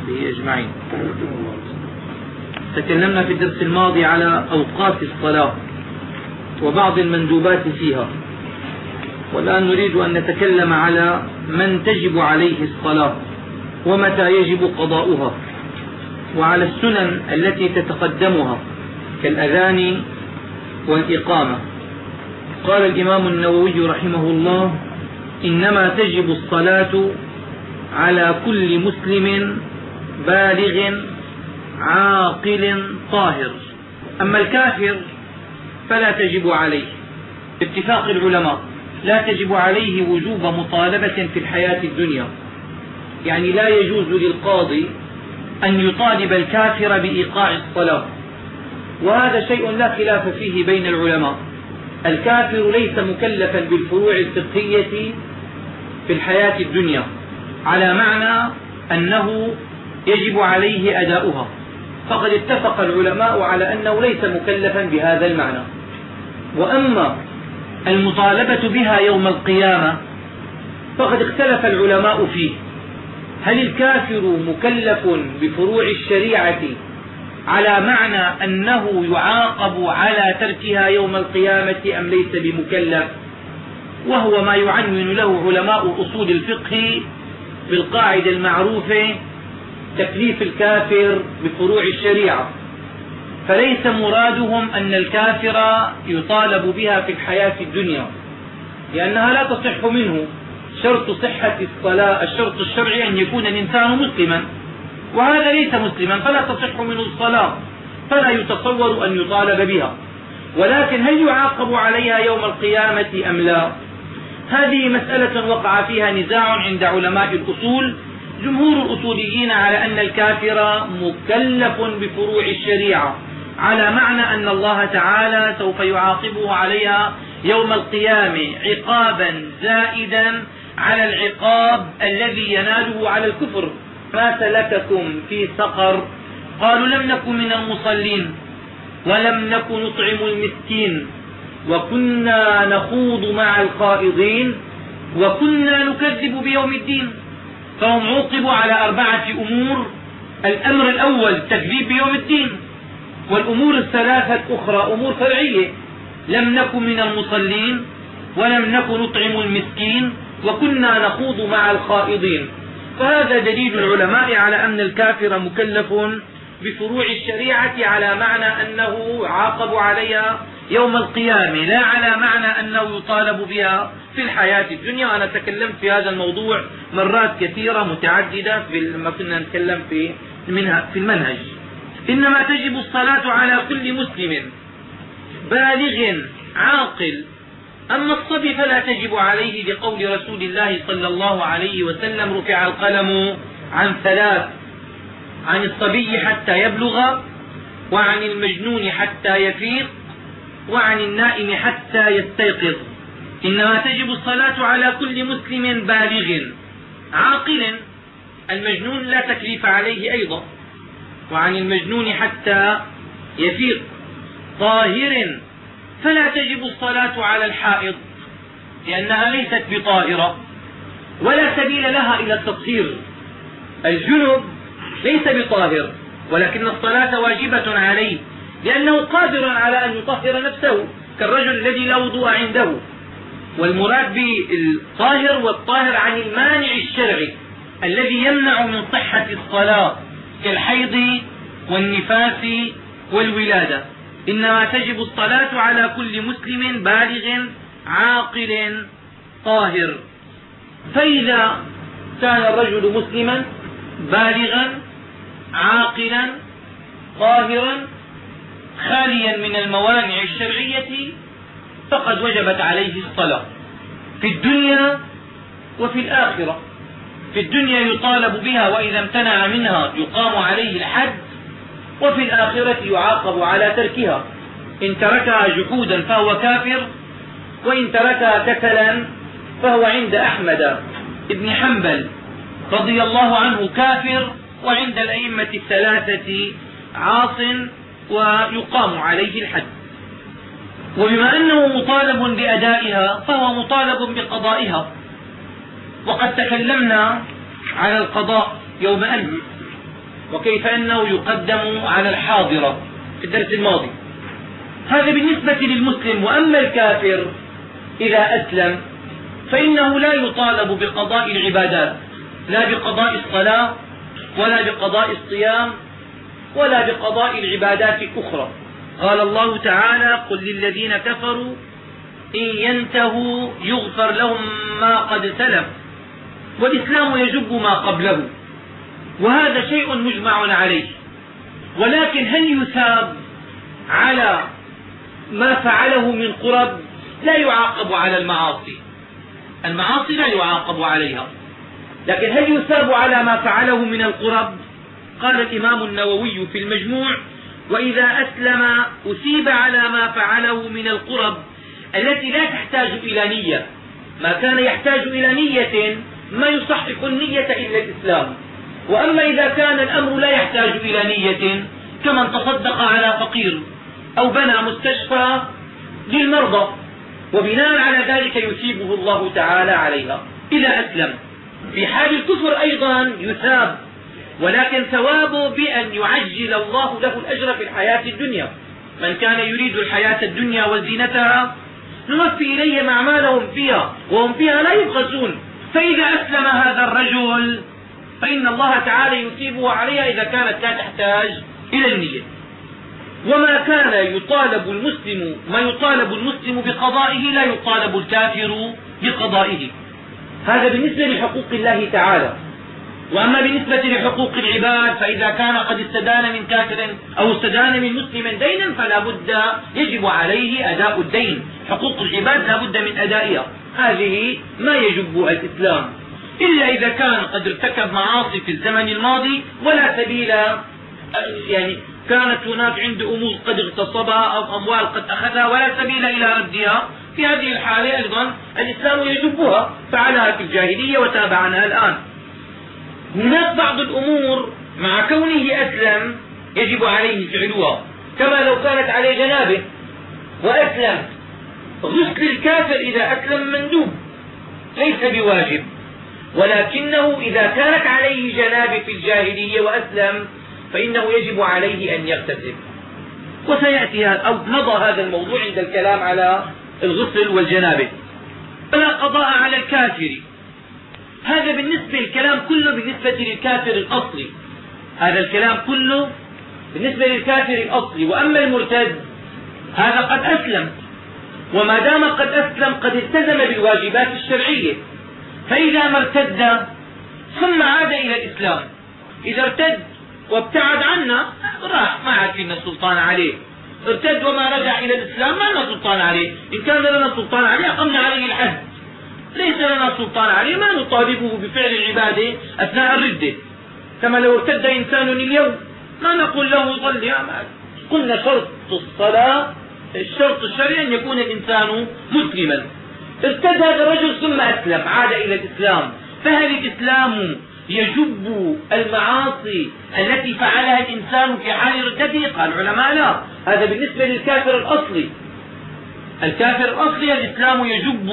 وصحبه أجمعين. تكلمنا في الدرس الماضي على أوقات الصلاة وبعض المندوبات فيها. والآن نريد أن نتكلم على من تجب عليه الصلاة ومتى يجب قضاؤها وعلى السنن التي تتقدمها كالأذان والإقامة. قال الإمام النووي رحمه الله إنما تجب الصلاة على كل مسلم بالغ عاقل طاهر. أما الكافر فلا تجب عليه. باتفاق العلماء لا تجب عليه وجوب مطالبة في الحياة الدنيا. يعني لا يجوز للقاضي أن يطالب الكافر بإيقاع الصلاة. وهذا شيء لا خلاف فيه بين العلماء. الكافر ليس مكلفا بالفروع الفقهية في الحياة الدنيا على معنى أنه يجب عليه أداؤها. فقد اتفق العلماء على أنه ليس مكلفا بهذا المعنى. وأما المطالبة بها يوم القيامة فقد اختلف العلماء فيه. هل الكافر مكلف بفروع الشريعة على معنى أنه يعاقب على تركها يوم القيامة أم ليس بمكلف؟ وهو ما يعنون له علماء أصول الفقه بالقاعدة المعروفة تكليف الكافر بفروع الشريعة. فليس مرادهم أن الكافر يطالب بها في الحياة الدنيا لأنها لا تصح منه. شرط صحة الصلاة الشرط الشرعي أن يكون الإنسان مسلما وهذا ليس مسلما فلا تصح منه الصلاة فلا يتصور أن يطالب بها. ولكن هل يعاقب عليها يوم القيامة أم لا؟ هذه مسألة وقع فيها نزاع عند علماء الأصول جمهور الأصوليين على أن الكافر مكلف بفروع الشريعة على معنى أن الله تعالى سوف يعاقبه عليها يوم القيامة عقابا زائدا على العقاب الذي يناله على الكفر. ما سلككم في سقر قالوا لم نكن من المصلين ولم نكن نطعم المسكين وكنا نخوض مع الخائضين وكنا نكذب بيوم الدين. فهم عوقبوا على أربعة أمور. الأمر الأول التكذيب بيوم الدين والأمور الثلاثة الأخرى أمور فرعية. لم نكن من المصلين ولم نكن نطعم المسكين وكنا نخوض مع الخائضين. فهذا دليل العلماء على أن الكافر مكلف بفروع الشريعة على معنى أنه يعاقب عليها يوم القيامة. لا على معنى أنه يطالب بها في الحياة الدنيا. أنا تكلمت في هذا الموضوع مرات كثيرة متعددة لما كنا نتكلم في في المنهج. إنما تجب الصلاة على كل مسلم. بالغ عاقل. أما الصبي فلا تجب عليه لقول رسول الله صلى الله عليه وسلم رفع القلم عن ثلاث عن الصبي حتى يبلغ وعن المجنون حتى يفيق. وعن النائم حتى يستيقظ. إنما تجب الصلاة على كل مسلم بالغ. عاقل المجنون لا تكليف عليه أيضا. وعن المجنون حتى يفيق. طاهر فلا تجب الصلاة على الحائض لأنها ليست بطاهرة. ولا سبيل لها إلى التطهير الجنب ليس بطاهر ولكن الصلاة واجبة عليه. لأنه قادر على أن يطهر نفسه كالرجل الذي لا وضوء عنده. والمراد بالطاهر والطاهر عن المانع الشرعي الذي يمنع من صحة الصلاة كالحيض والنفاس والولادة. إنما تجب الصلاة على كل مسلم بالغ عاقل طاهر. فإذا كان الرجل مسلما بالغا عاقلا طاهرا خاليا من الموانع الشرعية فقد وجبت عليه الصلاة في الدنيا وفي الآخرة. في الدنيا يطالب بها وإذا امتنع منها يقام عليه الحد وفي الآخرة يعاقب على تركها. إن تركها جحودا فهو كافر وإن تركها كسلا فهو عند أحمد بن حنبل رضي الله عنه كافر وعند الأئمة الثلاثة عاص ويقام عليه الحد. وبما أنه مطالب بأدائها فهو مطالب بقضائها. وقد تكلمنا على القضاء يوم أمس وكيف أنه يقدم على الحاضرة في الدرس الماضي. هذا بالنسبة للمسلم وأما الكافر إذا أسلم فإنه لا يطالب بقضاء العبادات لا بقضاء الصلاة ولا بقضاء الصيام ولا بقضاء العبادات الأخرى قال الله تعالى قل للذين كفروا إن ينتهوا يغفر لهم ما قد سلف. والإسلام يجب ما قبله وهذا شيء مجمع عليه. ولكن هل يثاب على ما فعله من قرب؟ لا يعاقب على المعاصي. المعاصي لا يعاقب عليها. لكن هل يثاب على ما فعله من القرب؟ قال الإمام النووي في المجموع وإذا أسلم أثيب على ما فعله من القرب التي لا تحتاج إلى نية. ما كان يحتاج إلى نية ما يصحح النية إلا الإسلام. وأما إذا كان الأمر لا يحتاج إلى نية كمن تصدق على فقير أو بنى مستشفى للمرضى. وبناء على ذلك يثيبه الله تعالى عليها. إذا أسلم. في حال الكفر أيضا يثاب ولكن ثوابه بأن يعجل الله له الأجر في الحياة الدنيا. من كان يريد الحياة الدنيا وزينتها نوفي إليهم أعمالهم فيها وهم فيها لا يبخسون. فإذا أسلم هذا الرجل فإن الله تعالى يثيبه عليها إذا كانت لا تحتاج إلى النية. وما كان يطالب المسلم ما يطالب المسلم بقضائه لا يطالب الكافر بقضائه. هذا بالنسبة لحقوق الله تعالى. وأما بالنسبة لحقوق العباد فإذا كان قد استدان من كافر أو استدان من مسلم دينا فلا بد يجب عليه أداء الدين. حقوق العباد لا بد من أدائها. هذه ما يجب الإسلام. إلا إذا كان قد ارتكب معاصي في الزمن الماضي ولا سبيل يعني كانت هناك عنده أمور قد اغتصبها أو أموال قد أخذها ولا سبيل إلى ردها. في هذه الحالة أيضا الإسلام يجبها. فعلها في الجاهلية وتاب عنها الآن. هناك بعض الأمور مع كونه أسلم يجب عليه فعلها كما لو كانت عليه جنابه وأسلم. غسل الكافر إذا أسلم مندوب ليس بواجب. ولكنه إذا كانت عليه جنابه في الجاهلية وأسلم فإنه يجب عليه أن يغتسل. وسيأتي أو مضى هذا الموضوع عند الكلام على الغسل والجنابة. فلا قضاء على الكافر. هذا بالنسبة الكلام كله بالنسبة للكافر الأصلي. هذا الكلام كله بالنسبة للكافر الأصلي. وأما المرتد هذا قد أسلم. وما دام قد أسلم قد التزم بالواجبات الشرعية. فإذا ما ارتد ثم عاد إلى الإسلام. إذا ارتد وابتعد عنا راح ما عاد فينا سلطان عليه. ارتد وما رجع إلى الإسلام ما لنا سلطان عليه. إن كان لنا سلطان عليه أقمنا عليه الحد ليس لنا سلطان عليه ما نطالبه بفعل العبادة أثناء الردة كما لو ارتد إنسان اليوم ما نقول له صلي قلنا شرط الصلاة الشرط الشرعي أن يكون الإنسان مسلما. ارتد هذا الرجل ثم أسلم عاد إلى الإسلام. فهل الإسلام يجب المعاصي التي فعلها الإنسان في حال ردته قال العلماء لا. هذا بالنسبة للكافر الأصلي. الكافر الأصلي الإسلام يجب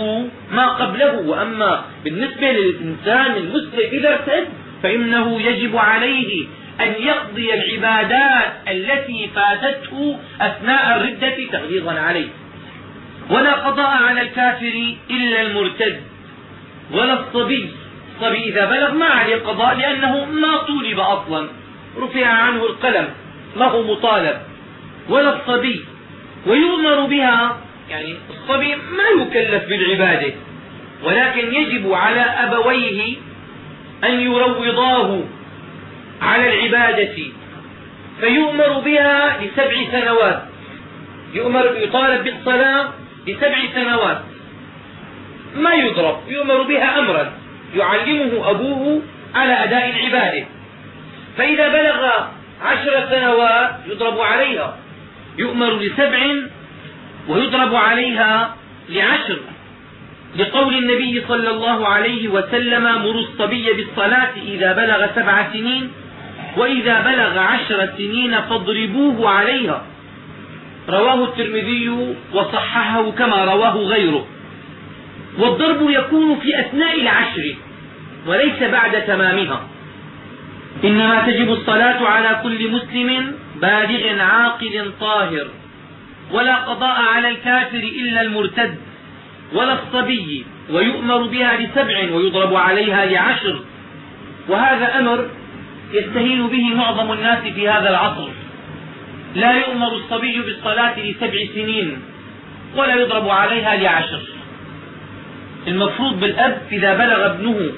ما قبله وأما بالنسبة للإنسان المسلم إذا ارتد فإنه يجب عليه أن يقضي العبادات التي فاتته أثناء الردة تغليظا عليه. ولا قضاء على الكافر إلا المرتد ولا الصبي الصبي إذا بلغ ما عليه قضاء لأنه ما طولب أصلا رفع عنه القلم ما هو مطالب. ولا الصبي ويؤمر بها يعني الصبي ما يكلف بالعبادة ولكن يجب على أبويه أن يروضاه على العبادة فيؤمر بها لسبع سنوات يؤمر يطالب بالصلاة لسبع سنوات. ما يضرب يؤمر بها أمرا يعلمه أبوه على أداء العبادة. فإذا بلغ عشر سنوات يضرب عليها يؤمر لسبع ويضرب عليها لعشر لقول النبي صلى الله عليه وسلم مروا الصبي بالصلاة إذا بلغ سبع سنين وإذا بلغ عشر سنين فاضربوه عليها. رواه الترمذي وصححه كما رواه غيره. والضرب يكون في أثناء العشر وليس بعد تمامها. إنما تجب الصلاة على كل مسلم بالغ عاقل طاهر. ولا قضاء على الكافر إلا المرتد ولا الصبي ويؤمر بها لسبع ويضرب عليها لعشر وهذا أمر يستهين به معظم الناس في هذا العصر. لا يؤمر الصبي بالصلاة لسبع سنين ولا يضرب عليها لعشر. المفروض بالأب إذا بلغ ابنه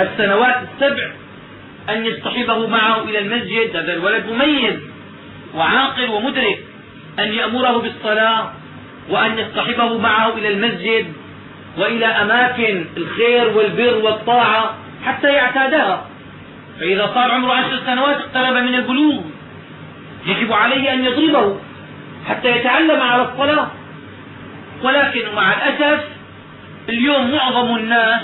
السنوات السبع أن يصطحبه معه إلى المسجد هذا الولد مميز وعاقل ومدرك. أن يأمره بالصلاة وأن يصطحبه معه إلى المسجد وإلى أماكن الخير والبر والطاعة حتى يعتادها. فإذا صار عمره عشر سنوات اقترب من البلوغ. يجب عليه أن يضربه حتى يتعلم على الصلاة. ولكن مع الأسف اليوم معظم الناس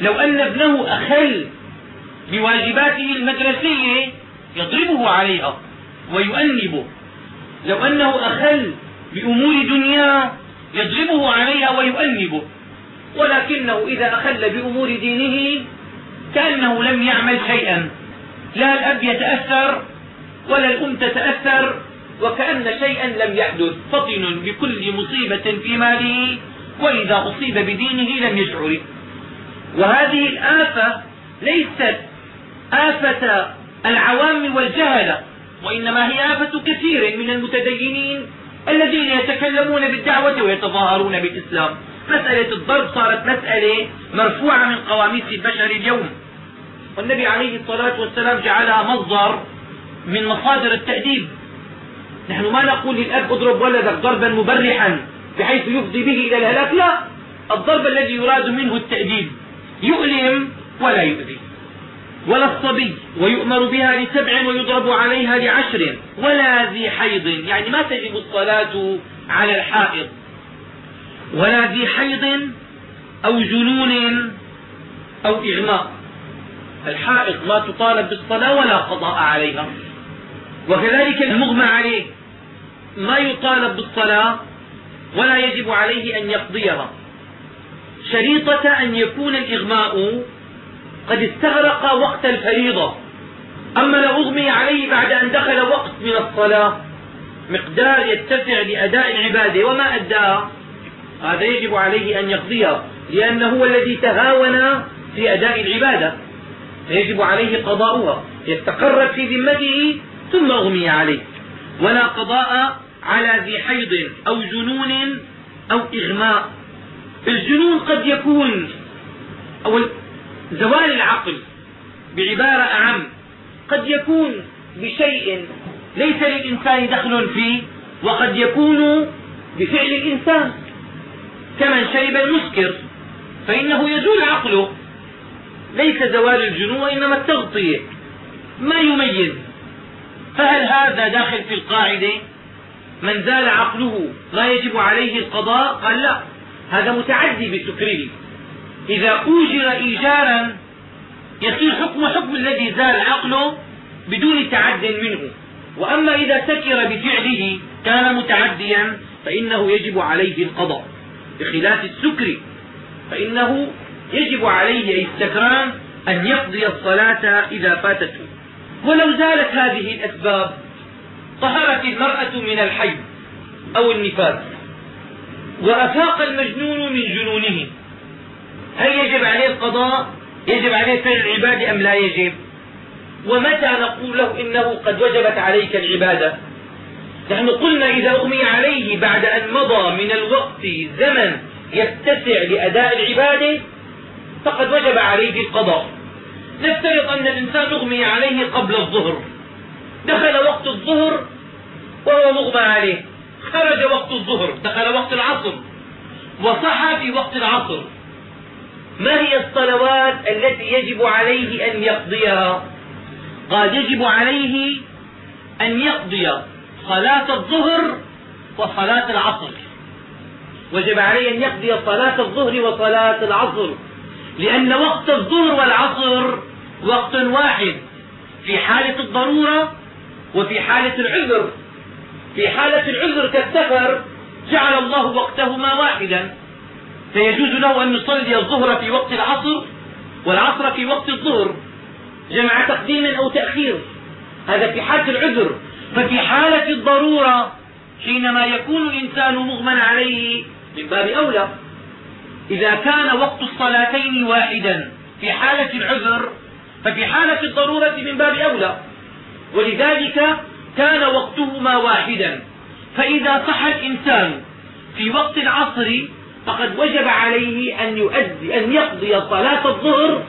لو أن ابنه أخل بواجباته المدرسية يضربه عليها ويؤنبه. لو أنه أخل بأمور دنياه يضربه عليها ويؤنبه. ولكنه إذا أخل بأمور دينه كأنه لم يعمل شيئا. لا الأب يتأثر ولا الأم تتأثر وكأن شيئا لم يحدث. فطن بكل مصيبة في ماله وإذا أصيب بدينه لم يشعر. وهذه الآفة ليست آفة العوام والجهلة. وإنما هي آفة كثير من المتدينين الذين يتكلمون بالدعوة ويتظاهرون بالإسلام. مسألة الضرب صارت مسألة مرفوعة من قواميس البشر اليوم. والنبي عليه الصلاة والسلام جعلها مصدر من مصادر التأديب. نحن ما نقول للأب اضرب ولدك ضربا مبرحا بحيث يفضي به إلى الهلاك لا. الضرب الذي يراد منه التأديب يؤلم ولا يؤذي. ولا الصبي ويؤمر بها لسبع ويضرب عليها لعشر ولا ذي حيض. يعني ما تجب الصلاة على الحائض. ولا ذي حيض أو جنون أو إغماء. الحائض ما تطالب بالصلاة ولا قضاء عليها. وكذلك المغمى عليه. ما يطالب بالصلاة ولا يجب عليه أن يقضيها. شريطة أن يكون الإغماء قد استغرق وقت الفريضة. أما لو أغمي عليه بعد أن دخل وقت من الصلاة مقدار يتسع لأداء العبادة. وما أداها هذا يجب عليه أن يقضيها لأنه هو الذي تهاون في أداء العبادة. فيجب عليه قضاؤها. استقرت في ذمته ثم أغمي عليه. ولا قضاء على ذي حيض أو جنون أو إغماء. الجنون قد يكون أو زوال العقل بعبارة أعم قد يكون بشيء ليس للإنسان دخل فيه وقد يكون بفعل الإنسان. كمن شرب المسكر فإنه يزول عقله. ليس زوال الجنون وإنما التغطية. ما يميز؟ فهل هذا داخل في القاعدة؟ من زال عقله لا يجب عليه القضاء؟ قال لا هذا متعدي بسكره. إذا أوجر إيجارا يصير حكم حكم الذي زال عقله بدون تعد منه. وأما إذا سكر بفعله كان متعديا فإنه يجب عليه القضاء. بخلاف السكر فإنه يجب عليه أي السكران أن يقضي الصلاة إذا فاتته. ولو زالت هذه الأسباب طهرت المرأة من الحي أو النفاس وأفاق المجنون من جنونه هل يجب عليه القضاء؟ يجب عليه فعل العبادة أم لا يجب؟ ومتى نقول له إنه قد وجبت عليك العبادة؟ نحن قلنا إذا أغمي عليه بعد أن مضى من الوقت زمن يتسع لأداء العبادة فقد وجب عليه القضاء. نفترض أن الإنسان أغمي عليه قبل الظهر. دخل وقت الظهر وهو مغمى عليه. خرج وقت الظهر دخل وقت العصر وصحى في وقت العصر. ما هي الصلوات التي يجب عليه أن يقضيها؟ قال يجب عليه أن يقضي صلاة الظهر وصلاة العصر. وجب عليه أن يقضي صلاة الظهر وصلاة العصر لأن وقت الظهر والعصر وقت واحد في حالة الضرورة وفي حالة العذر. في حالة العذر كالسفر جعل الله وقتهما واحدا. فيجوز له أن يصلي الظهر في وقت العصر والعصر في وقت الظهر. جمع تقديم أو تأخير. هذا في حالة العذر. ففي حالة الضرورة حينما يكون الإنسان مغمى عليه من باب أولى إذا كان وقت الصلاتين واحدا في حالة العذر ففي حالة الضرورة من باب أولى. ولذلك كان وقتهما واحدا. فإذا صح الإنسان في وقت العصر فقد وجب عليه أن يؤدي أن يقضي صلاة الظهر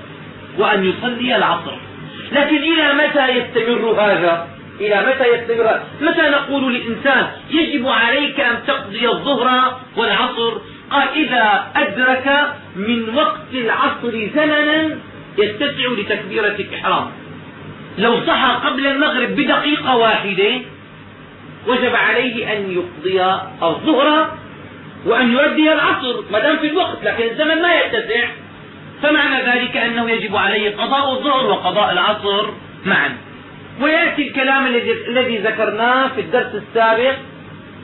وأن يصلي العصر. لكن إلى متى يستمر هذا؟ إلى متى يستمر متى نقول للإنسان يجب عليك أن تقضي الظهر والعصر؟ قال إذا أدرك من وقت العصر زمنا يتسع لتكبيرة الإحرام لو صحى قبل المغرب بدقيقة واحدة وجب عليه أن يقضي الظهر وأن يؤدي العصر ما دام في الوقت لكن الزمن ما يتسع. فمعنى ذلك أنه يجب عليه قضاء الظهر وقضاء العصر معا. ويأتي الكلام الذي ذكرناه في الدرس السابق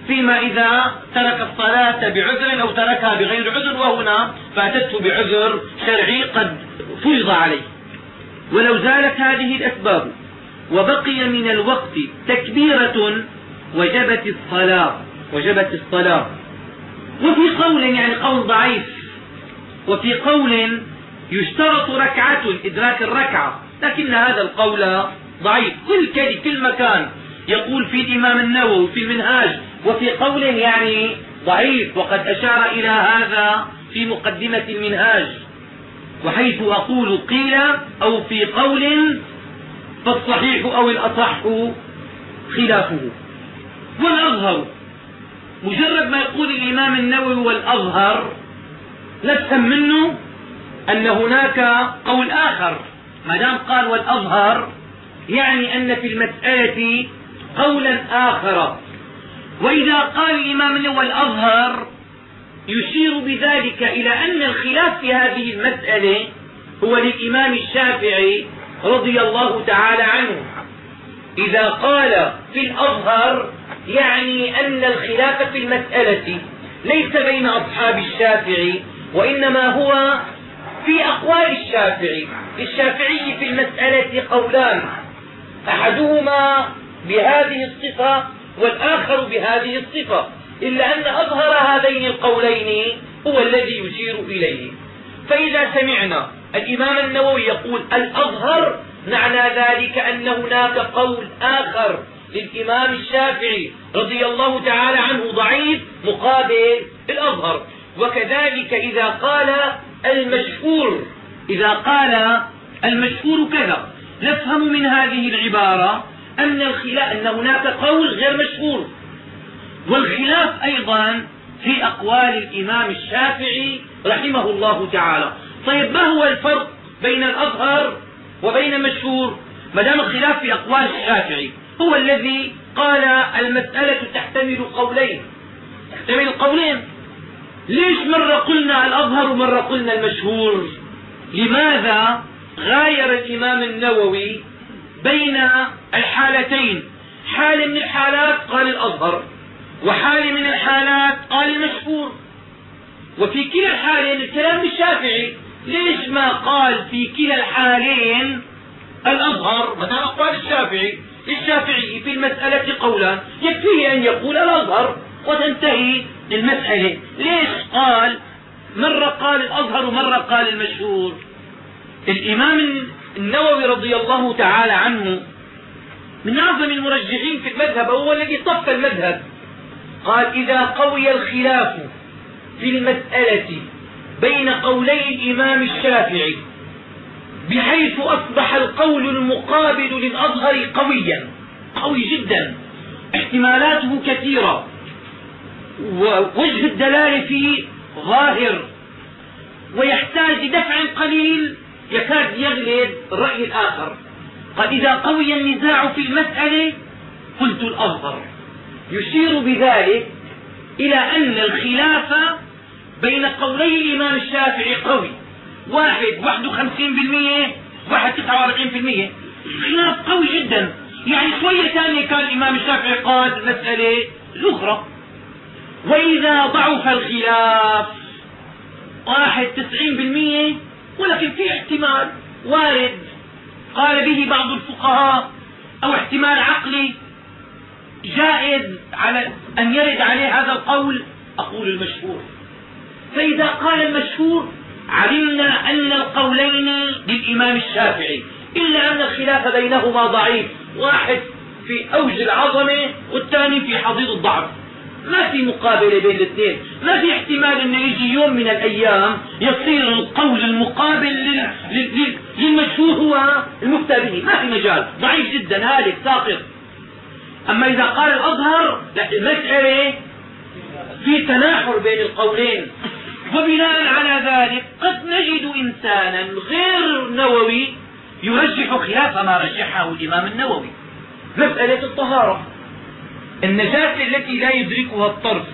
فيما إذا ترك الصلاة بعذر أو تركها بغير عذر وهنا فاتته بعذر شرعي قد فرض عليه. ولو زالت هذه الأسباب وبقي من الوقت تكبيرة وجبت الصلاة وجبت الصلاة. وفي قول يعني قول ضعيف. وفي قول يشترط ركعة إدراك الركعة. لكن هذا القول ضعيف. كل كل كل مكان يقول في الإمام النووي في المنهاج. وفي قول يعني ضعيف. وقد أشار إلى هذا في مقدمة المنهاج. وحيث أقول قيل أو في قول فالصحيح أو الأصح خلافه. والأظهر مجرد ما يقول الإمام النووي والأظهر نفهم منه أن هناك قول آخر. ما دام قال والأظهر يعني أن في المسألة قولا آخر. وإذا قال الإمام النووي والأظهر يشير بذلك إلى أن الخلاف في هذه المسألة هو للإمام الشافعي رضي الله تعالى عنه. إذا قال في الأظهر يعني أن الخلاف في المسألة ليس بين أصحاب الشافعي وإنما هو في أقوال الشافعي. للشافعي في المسألة قولان أحدهما بهذه الصفة والآخر بهذه الصفة إلا أن أظهر هذين القولين هو الذي يشير إليه. فإذا سمعنا الإمام النووي يقول الأظهر معنى ذلك أن هناك قول آخر. للإمام الشافعي رضي الله تعالى عنه ضعيف مقابل الأظهر. وكذلك إذا قال المشهور إذا قال المشهور كذا. نفهم من هذه العبارة أن الخلاف أن هناك قول غير مشهور. والخلاف أيضا في أقوال الإمام الشافعي رحمه الله تعالى. طيب ما هو الفرق بين الأظهر وبين المشهور؟ ما دام الخلاف في أقوال الشافعي هو الذي قال المسألة تحتمل قولين. تحتمل قولين ليش مرة قلنا الأظهر ومرة قلنا المشهور؟ لماذا غاير الإمام النووي بين الحالتين؟ حال من الحالات قال الأظهر وحال من الحالات قال المشهور. وفي كلا الحالين الكلام الشافعي ليش ما قال في كلا الحالين الأظهر مثلا أقوال الشافعي للشافعي في المسألة قولان يكفيه أن يقول الأظهر وتنتهي المسألة ليش قال مرة قال الأظهر ومرة قال المشهور؟ الإمام النووي رضي الله تعالى عنه من أعظم المرجحين في المذهب هو الذي طف المذهب. قال إذا قوي الخلاف في المسألة بين قولي الإمام الشافعي بحيث أصبح القول المقابل للأظهر قويا قوي جدا. احتمالاته كثيرة. ووجه الدلالة فيه ظاهر. ويحتاج دفع قليل يكاد يغلب الرأي الآخر. قال إذا قوي النزاع في المسألة قلت الأظهر. يشير بذلك إلى أن الخلاف بين قولي الإمام الشافعي قوي. واحد واحد وخمسين بالمية واحد تسعة وأربعين بالمية. خلاف قوي جدا. يعني شوية ثانية كان الإمام الشافعي قال المسألة الأخرى وإذا ضعف الخلاف واحد تسعين بالمية ولكن في احتمال وارد. قال به بعض الفقهاء أو احتمال عقلي جائز على أن يرد عليه هذا القول أقول المشهور. فإذا قال المشهور علمنا أن القولين للإمام الشافعي إلا أن الخلاف بينهما ضعيف واحد في أوج العظمة والثاني في حضيض الضعف. ما في مقابلة بين الاثنين ما في احتمال إنه يجي يوم من الأيام يصير القول المقابل للمشهور هو المفتى به. ما في مجال ضعيف جدا هالك ساقط. أما إذا قال الازهر لا المسألة في تناحر بين القولين. وبناء على ذلك قد نجد إنسانا غير نووي يرجح خلاف ما رجحه الإمام النووي. مسألة الطهارة. النجاسة التي لا يدركها الطرف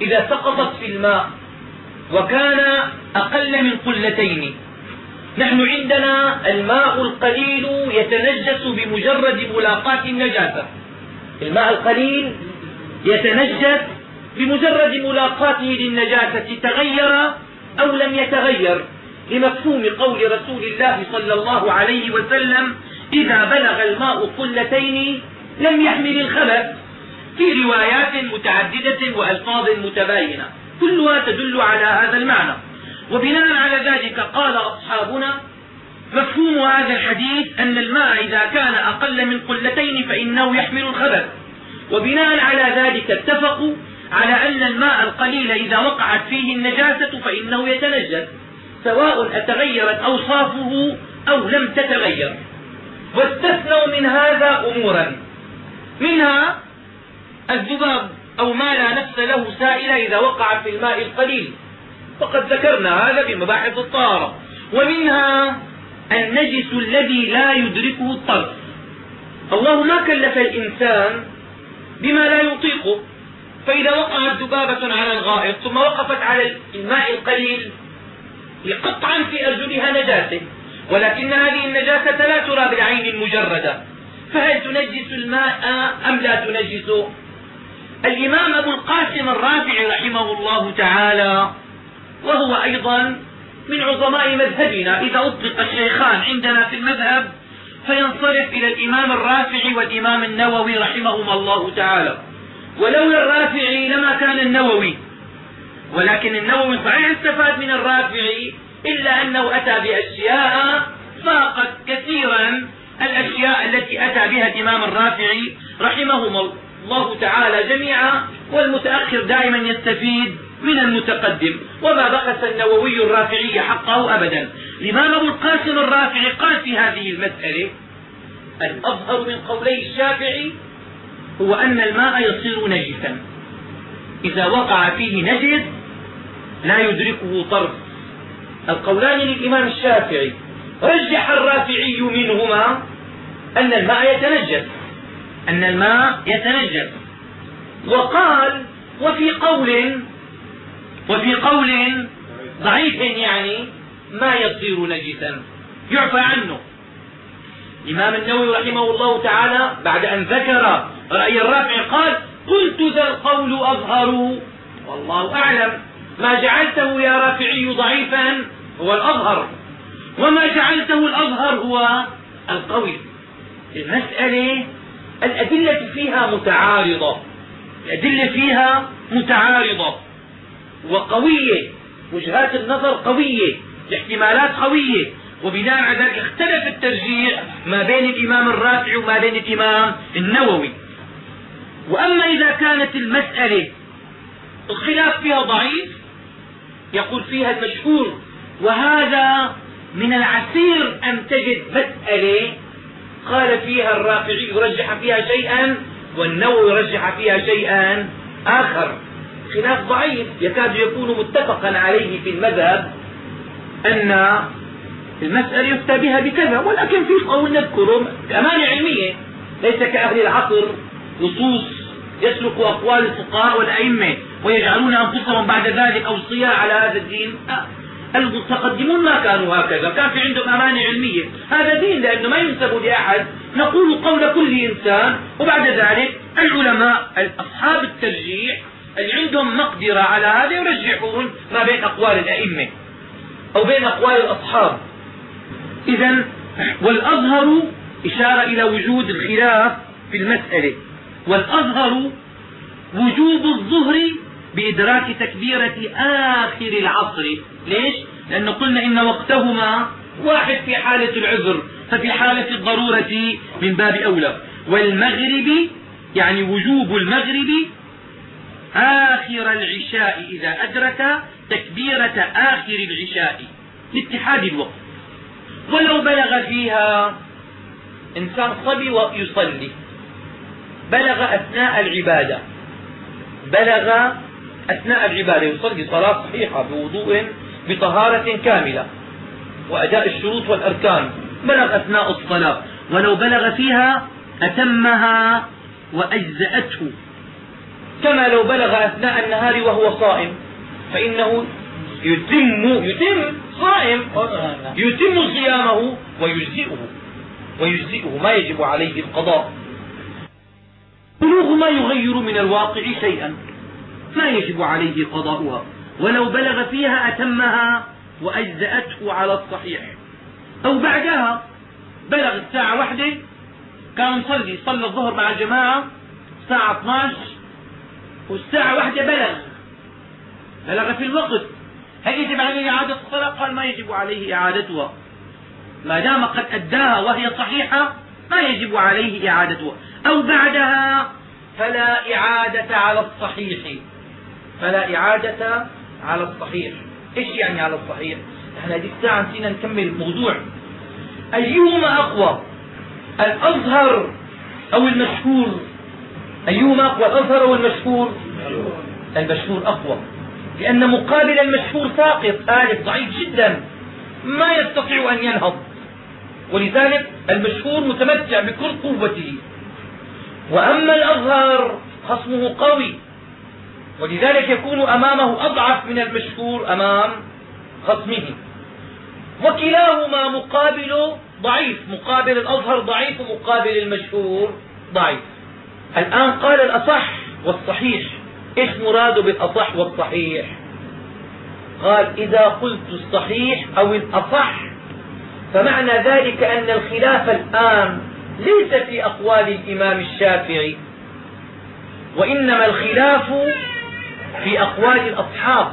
إذا سقطت في الماء وكان أقل من قلتين. نحن عندنا الماء القليل يتنجس بمجرد ملاقاة النجاسة. الماء القليل يتنجس بمجرد ملاقاته للنجاسة تغير أو لم يتغير لمفهوم قول رسول الله صلى الله عليه وسلم إذا بلغ الماء قلتين لم يحمل الخبث في روايات متعددة وألفاظ متباينة. كلها تدل على هذا المعنى. وبناء على ذلك قال أصحابنا مفهوم هذا الحديث أن الماء إذا كان أقل من قلتين فإنه يحمل الخبث. وبناء على ذلك اتفقوا على أن الماء القليل إذا وقعت فيه النجاسة فإنه يتنجس سواء أتغيرت أوصافه أو لم تتغير. واستثنوا من هذا أمورا. منها الذباب أو ما لا نفس له سائلة إذا وقع في الماء القليل. فقد ذكرنا هذا بمباحث الطهارة. ومنها النجس الذي لا يدركه الطرف الله ما كلف الإنسان بما لا يطيقه. فإذا وقعت ذبابة على الغائط ثم وقفت على الماء القليل قطعا في أرجلها نجاسة ولكن هذه النجاسة لا ترى بالعين المجردة. فهل تنجس الماء أم لا تنجسه الإمام أبو القاسم الرافعي رحمه الله تعالى وهو أيضا من عظماء مذهبنا. إذا أطلق الشيخان عندنا في المذهب فينصرف إلى الإمام الرافعي والإمام النووي رحمهما الله تعالى. ولولا الرافعي لما كان النووي. ولكن النووي صحيح استفاد من الرافعي إلا أنه أتى بأشياء فاقت كثيرا. الأشياء التي أتى بها الإمام الرافعي رحمهما الله تعالى جميعا والمتأخر دائما يستفيد من المتقدم. وما بخس النووي الرافعي حقه أبدا. الإمام أبو القاسم الرافعي قال في هذه المسألة الأظهر من قولي الشافعي هو أن الماء يصير نجسا. إذا وقع فيه نجس لا يدركه طرف. القولان للإمام الشافعي رجح الرافعي منهما أن الماء يتنجس. أن الماء يتنجس. وقال وفي قول وفي قول ضعيف يعني ما يصير نجسا. يعفى عنه. الإمام النووي رحمه الله تعالى بعد أن ذكر رأي الرافع قال قلت ذا القول أظهر. والله أعلم. ما جعلته يا رافعي ضعيفا هو الأظهر. وما جعلته الأظهر هو القوي المسألة الأدلة فيها متعارضة. الأدلة فيها متعارضة. وقوية. وجهات النظر قوية. الاحتمالات قوية. وبناء على ذلك اختلف الترجيح ما بين الإمام الرافعي وما بين الإمام النووي. وأما إذا كانت المسألة الخلاف فيها ضعيف يقول فيها المشهور وهذا من العسير أن تجد مسألة قال فيها الرافعي يرجح فيها شيئا والنووي يرجح فيها شيئا آخر. خلاف ضعيف يكاد يكون متفقا عليه في المذهب أن المسألة يفتى بها بكذا ولكن في قول نذكره بأمانة علمية. ليس كأهل العصر لصوص يسلك أقوال الفقهاء والأئمة ويجعلون أنفسهم بعد ذلك أوصياء على هذا الدين. المتقدمون ما كانوا هكذا. كان في عندهم أمانة علمية. هذا دين لأنه ما ينسب لأحد. نقول قول كل إنسان وبعد ذلك العلماء أصحاب الترجيح اللي عندهم مقدرة على هذا يرجحون ما بين أقوال الأئمة أو بين أقوال الأصحاب. إذا والأظهر إشارة إلى وجود الخلاف في المسألة. والأظهر وجوب الظهر بإدراك تكبيرة آخر العصر. ليش؟ لأنه قلنا إن وقتهما واحد في حالة العذر ففي حالة الضرورة من باب أولى. والمغرب يعني وجوب المغرب آخر العشاء إذا أدرك تكبيرة آخر العشاء. لاتحاد الوقت. ولو بلغ فيها إنسان صبي ويصلي. بلغ أثناء العبادة. بلغ أثناء العبادة. يصلي صلاة صحيحة بوضوء بطهارة كاملة. وأداء الشروط والأركان. بلغ أثناء الصلاة. ولو بلغ فيها أتمها وأجزأته. كما لو بلغ أثناء النهار وهو صائم. فإنه يتم يتم صائم يتم صيامه ويجزئه. ويجزئه ما يجب عليه القضاء. بلوغ ما يغير من الواقع شيئا. ما يجب عليه قضاؤها. ولو بلغ فيها أتمها وأجزأته على الصحيح. أو بعدها بلغ الساعة واحدة كان مصلي صلى الظهر مع الجماعة الساعة 12 والساعة واحدة بلغ. بلغ في الوقت. هل يجب عليه إعادة الصلاة؟ قال ما يجب عليه إعادتها. ما دام قد أداها وهي صحيحة ما يجب عليه إعادتها. أو بعدها فلا إعادة على الصحيح. فلا إعادة على الصحيح. إيش يعني على الصحيح؟ إحنا هذه الساعة نسينا نكمل الموضوع. أيهما أقوى؟ الأظهر أو المشهور؟ أيهما أقوى الأظهر أو المشهور؟ المشهور أقوى. لأن مقابل المشهور ساقط آلف ضعيف جدا ما يستطيع أن ينهض. ولذلك المشهور متمتع بكل قوته. وأما الأظهر خصمه قوي. ولذلك يكون أمامه أضعف من المشهور أمام خصمه. وكلاهما مقابل ضعيف. مقابل الأظهر ضعيف ومقابل المشهور ضعيف. الآن قال الأصح والصحيح. إيش مراده بالأصح والصحيح؟ قال إذا قلت الصحيح أو الأصح فمعنى ذلك أن الخلاف الآن ليس في أقوال الإمام الشافعي وإنما الخلاف في أقوال الأصحاب.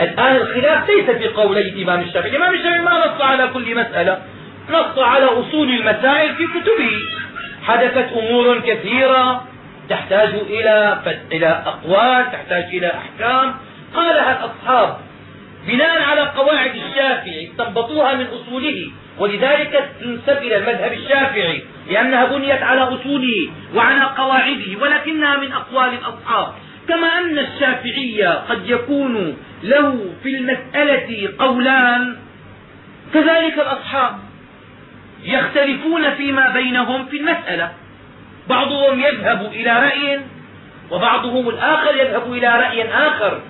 الآن الخلاف ليس في قولي الإمام الشافعي. الإمام الشافعي ما نص على كل مسألة نص على أصول المسائل في كتبه. حدثت أمور كثيرة تحتاج إلى إلى أقوال تحتاج إلى أحكام. قالها الأصحاب بناء على قواعد الشافعي استنبطوها من أصوله. ولذلك تنسب إلى المذهب الشافعي لأنها بنيت على أصوله وعلى قواعده ولكنها من أقوال الأصحاب. كما أن الشافعي قد يكون له في المسألة قولان كذلك الأصحاب يختلفون فيما بينهم في المسألة. بعضهم يذهب إلى رأي وبعضهم الآخر يذهب إلى رأي آخر.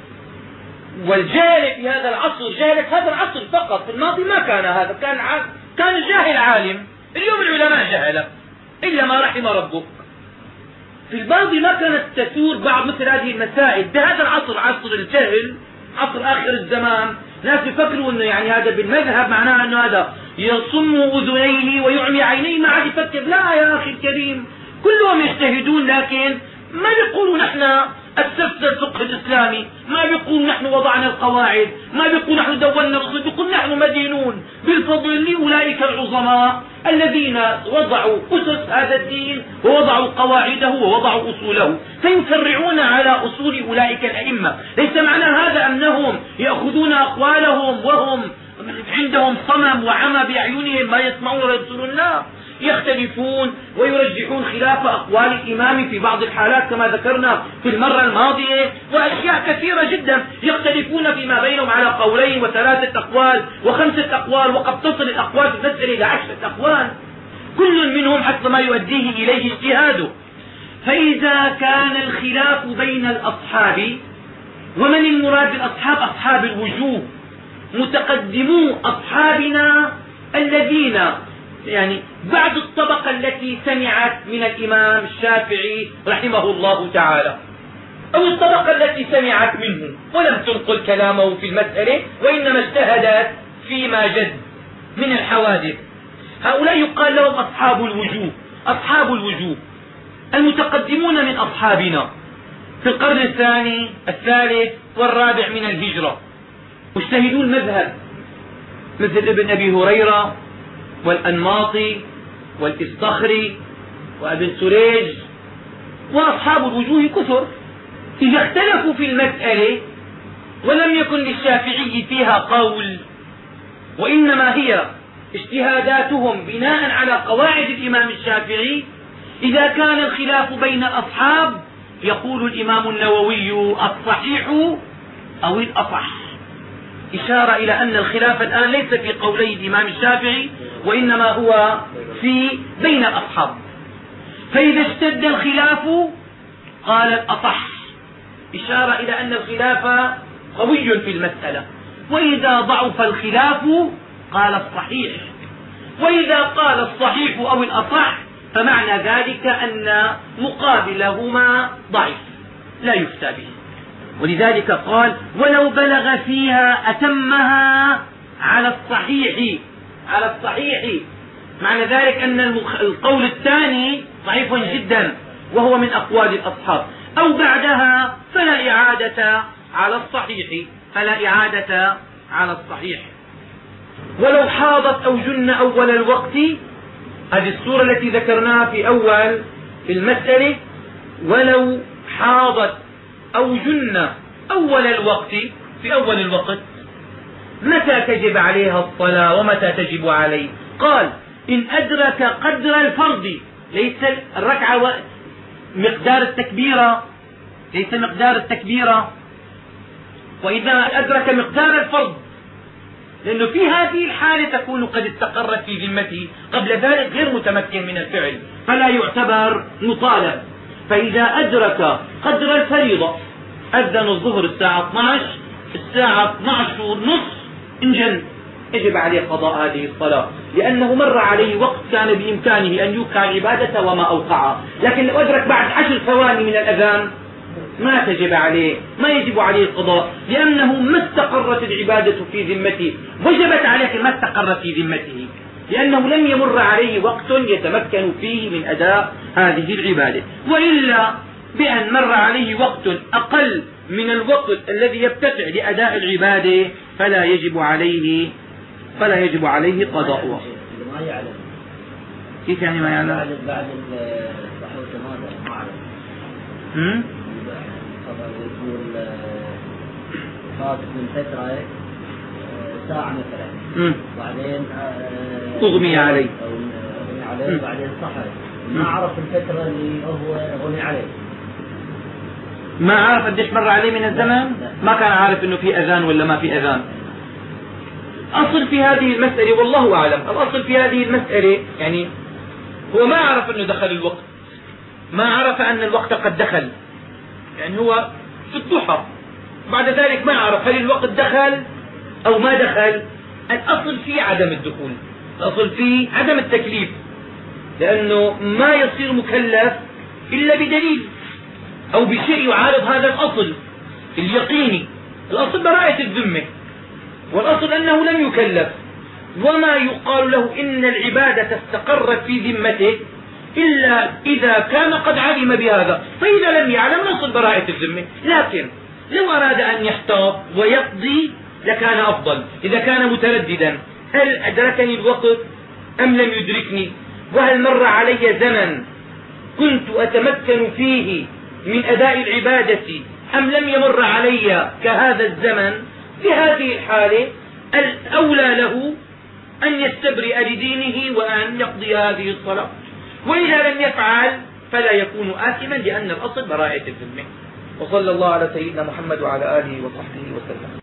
والجاهل في هذا العصر جاهل هذا العصر فقط. في الماضي ما كان هذا كان كان الجاهل عالم. اليوم العلماء جهلة إلا ما رحم ربك. في الماضي ما كانت تثور بعض مثل هذه المسائل. بهذا العصر عصر الجهل عصر آخر الزمان ناس يفكروا إنه يعني هذا بالمذهب معناه إنه هذا يصم أذنيه ويعمي عينيه. ما عاد يفكر. لا يا أخي الكريم كلهم يجتهدون لكن ما بيقولوا نحن أسسنا الفقه الإسلامي ما بيقول نحن وضعنا القواعد ما بيقول نحن دولنا الأصول بيقول نحن مدينون. بالفضل لأولئك العظماء الذين وضعوا أسس هذا الدين ووضعوا قواعده ووضعوا أصوله. فيفرعون على أصول أولئك الأئمة. ليس معنى هذا أنهم يأخذون أقوالهم وهم عندهم صمم وعمى بأعينهم ما يسمعون ولا يبصرون لا. يختلفون ويرجحون خلاف أقوال الإمام في بعض الحالات كما ذكرنا في المرة الماضية وأشياء كثيرة جدا يختلفون فيما بينهم على قولين وثلاثة أقوال وخمسة أقوال وقد تصل الأقوال في المسألة إلى عشرة أقوال. كل منهم حسب ما يؤديه إليه اجتهاده فإذا كان الخلاف بين الأصحاب ومن المراد بالأصحاب؟ أصحاب الوجوه. متقدمو أصحابنا الذين يعني بعد الطبقة التي سمعت من الإمام الشافعي رحمه الله تعالى. أو الطبقة التي سمعت منه ولم تنقل كلامه في المسألة وإنما اجتهدت فيما جد من الحوادث. هؤلاء يقال لهم أصحاب الوجوه أصحاب الوجوه المتقدمون من أصحابنا. في القرن الثاني الثالث والرابع من الهجرة. مجتهدو المذهب مثل ابن أبي هريرة والأنماطي والإصطخري وأبن سريج وأصحاب الوجوه كثر. إذا اختلفوا في المسألة ولم يكن للشافعي فيها قول وإنما هي اجتهاداتهم بناء على قواعد الإمام الشافعي إذا كان الخلاف بين الأصحاب يقول الإمام النووي الصحيح أو الأصح. إشارة إلى أن الخلاف الآن ليس في قولي الإمام الشافعي وإنما هو في بين الأصحاب. فإذا اشتد الخلاف قال الأصح إشارة إلى أن الخلاف قوي في المسألة. وإذا ضعف الخلاف قال الصحيح. وإذا قال الصحيح أو الأصح فمعنى ذلك أن مقابلهما ضعيف. لا يفتى به. ولذلك قال ولو بلغ فيها أتمها على الصحيح على الصحيح. معنى ذلك أن القول الثاني ضعيف جدا وهو من أقوال الأصحاب. أو بعدها فلا إعادة على الصحيح. فلا إعادة على الصحيح. ولو حاضت أو جن أول الوقت هذه الصورة التي ذكرناها في أول في المسألة ولو حاضت أو جن أول الوقت في أول الوقت متى تجب عليها الصلاة ومتى تجب عليه قال إن أدرك قدر الفرض ليس الركعة مقدار التكبيرة ليس مقدار التكبيرة وإذا أدرك مقدار الفرض لأنه في هذه الحالة تكون قد استقرت في ذمته قبل ذلك غير متمكن من الفعل فلا يعتبر مطالب فإذا أدرك قدر الفريضة أذن الظهر الساعة 12 الساعة 12 ونصف انجن يجب عليه قضاء هذه الصلاة؟ لأنه مر عليه وقت كان بإمكانه أن يوقع العبادة وما أوقعها لكن لو أدرك بعد عشر ثواني من الأذان ما تجب عليه ما يجب عليه القضاء. لأنه ما استقرت العبادة في ذمته. وجبت عليه ما استقر في ذمته. لأنه لم يمر عليه وقت يتمكن فيه من أداء هذه العبادة. وإلا بأن مر عليه وقت أقل من الوقت الذي يتسع لأداء العبادة فلا يجب عليه فلا يجب عليه قضاؤها كيف يعني ما يعلم؟ بعد بعد الصحوة ما هم؟ يقول فات من فترة آه، ساعة مثلا. بعدين آه، أغمي عليه. أغمي عليه بعدين صحى ما عرف الفترة اللي هو أغمي عليه. ما عرف قديش مر عليه من الزمن؟ ما كان عارف إنه في أذان ولا ما في أذان. اصل في هذه المسألة والله أعلم الأصل في هذه المسألة يعني هو ما عرف إنه دخل الوقت. ما عرف أن الوقت قد دخل. يعني هو في الضحى. بعد ذلك ما عرف هل الوقت دخل أو ما دخل. الأصل في عدم الدخول. الأصل في عدم التكليف. لأنه ما يصير مكلف إلا بدليل. أو بشيء يعارض هذا الأصل اليقيني. الأصل براءة الذمة. والأصل أنه لم يكلف. وما يقال له إن العبادة استقرت في ذمته إلا إذا كان قد علم بهذا. فإذا لم يعلم نصل براءة الذمة. لكن لو أراد أن يحتاط ويقضي لكان أفضل. إذا كان مترددا. هل أدركني الوقت أم لم يدركني؟ وهل مر علي زمن كنت أتمكن فيه من أداء العبادة أم لم يمر علي كهذا الزمن في هذه الحالة الأولى له أن يستبرئ لدينه وأن يقضي هذه الصلاة. وإذا لم يفعل فلا يكون آثما لأن الأصل براءة الذمة وصلى الله على سيدنا محمد وعلى آله وصحبه وسلم.